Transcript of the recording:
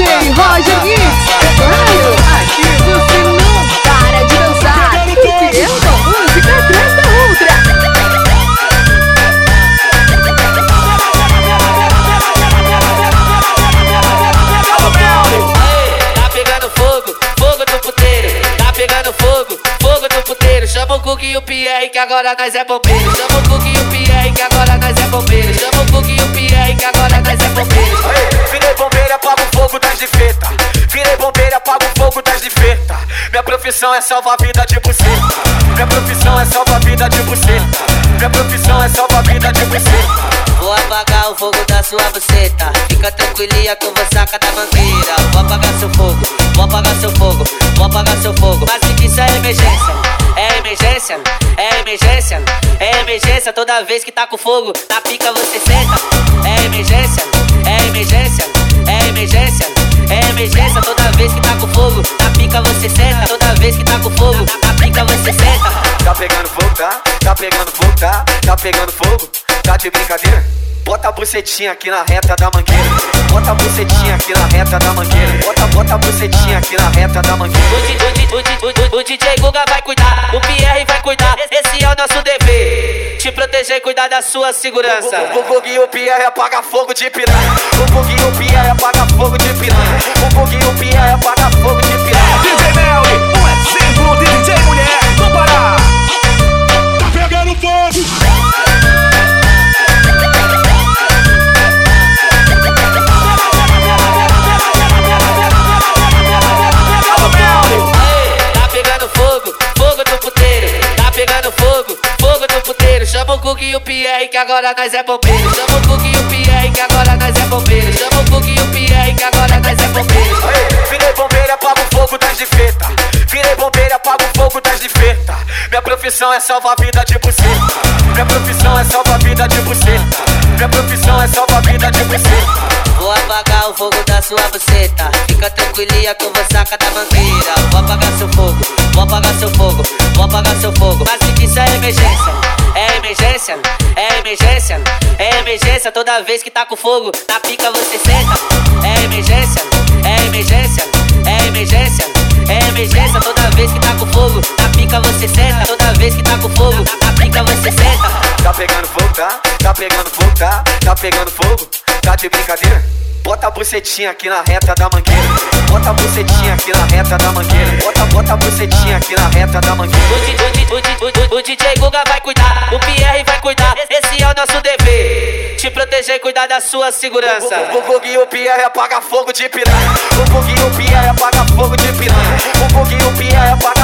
DJ Roger Mix. Claro, aqui você não para de dançar. Porque é uma música atrás da outra. Tá pegando fogo, fogo no puteiro. Tá pegando fogo, fogo no puteiro. Chama o Cook e o Pierre que agora nós é bombeiro. Chama o Cook e o Pierre que agora nós é bombeiro. Chama o Cook e o Pierre que agora nós é bombeiro, profissão é salvar a vida de buceta. Minha profissão é salvar a vida de buceta. Minha profissão é salvar a vida de buceta. Vou apagar o fogo da sua buceta. Fica tranquilinha que eu vou sacar da mangueira. Vou apagar seu fogo, vou apagar seu fogo, vou apagar seu fogo. Mas que isso é emergência, é emergência, é emergência, é emergência. Toda vez que tá com fogo, na pica você senta. É emergência, vez que tá com fogo, na pica você senta. Tá pegando fogo, tá? Tá pegando fogo, tá? Tá pegando fogo? Tá de brincadeira? Bota a bucetinha aqui na reta da mangueira. Bota a bucetinha aqui na reta da mangueira. Bota, bota a bucetinha aqui na reta da mangueira. O, di- o, o, o, o DJ Guga vai cuidar, o Pierre vai cuidar. Esse é o nosso dever. Te proteger e cuidar da sua segurança. O Guguinho Pierre apaga fogo de piranha. O Guguinho Pierre apaga fogo de piranha. O Guguinho Pierre apaga que agora nós é bombeiro. Chama o Guga e o Pierre que agora nós é bombeiro. Chama o Guga e o Pierre que agora nós é bombeiro. Virei bombeiro, apago o fogo das de feta. Virei bombeiro, apago o fogo das de feta. Minha profissão é salvar a vida de buceta. Minha profissão é salvar a vida de buceta. Minha profissão é salvar a vida de buceta. Vou apagar o fogo da sua buceta. Fica tranquilinha que eu vou sacar da mangueira. Vou apagar seu fogo, emergência, é emergência. Toda vez que tá com fogo, na pica você senta. É emergência, é emergência, é emergência, é emergência. Toda vez que tá com fogo, na pica você senta. Toda vez que tá com fogo, na pica você senta. Tá pegando fogo, tá? Tá pegando fogo, tá? Tá pegando fogo? Tá de brincadeira? Bota a bucetinha aqui na reta da mangueira. Bota a bucetinha aqui na reta da mangueira. Bota, bota a bucetinha aqui na reta da mangueira. O DJ, Guga vai cuidar, o Pierre vai cuidar, esse é o nosso dever. Te proteger e cuidar da sua segurança. O Guga e o Pierre apaga fogo de piranha. O Guga e o Pierre apaga fogo de piranha. O Guga e o Pierre apaga